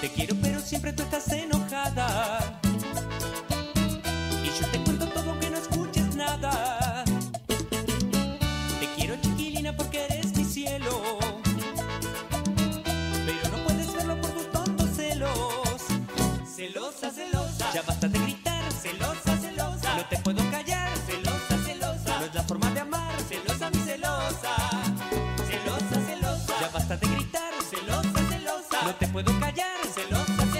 Te quiero pero siempre tú estás enojada. Y yo te cuento todo aunque no escuches nada. Te quiero chiquilina porque eres mi cielo. Pero no puedes verlo por tus tontos celos. Celosa, celosa. Ya basta Celosa,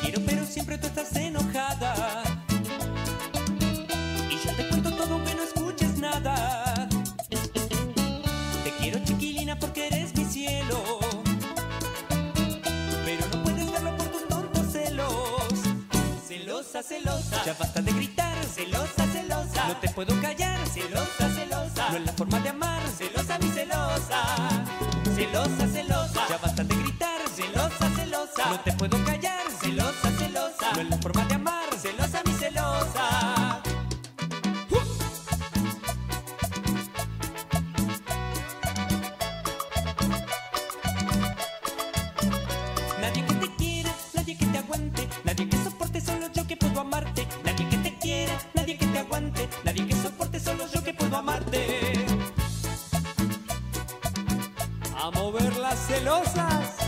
quiero pero siempre tú estás enojada. Y yo te cuento todo aunque no escuches nada. Te quiero chiquilina porque eres mi cielo. Pero no puedes verlo por tus tontos celos. Celosa, celosa. Ya basta de gritar. Celosa, celosa. No te puedo callar. Celosa, celosa. No es la forma de amar. Celosa, mi celosa. Celosa, celosa. Ya basta de gritar. Celosa, celosa. No te puedo callar. La forma de amar. Celosa, mi celosa. Nadie que te quiera, nadie que te aguante, nadie que soporte, solo yo que puedo amarte. Nadie que te quiera, nadie que te aguante, nadie que soporte, solo yo que puedo amarte. A mover las celosas.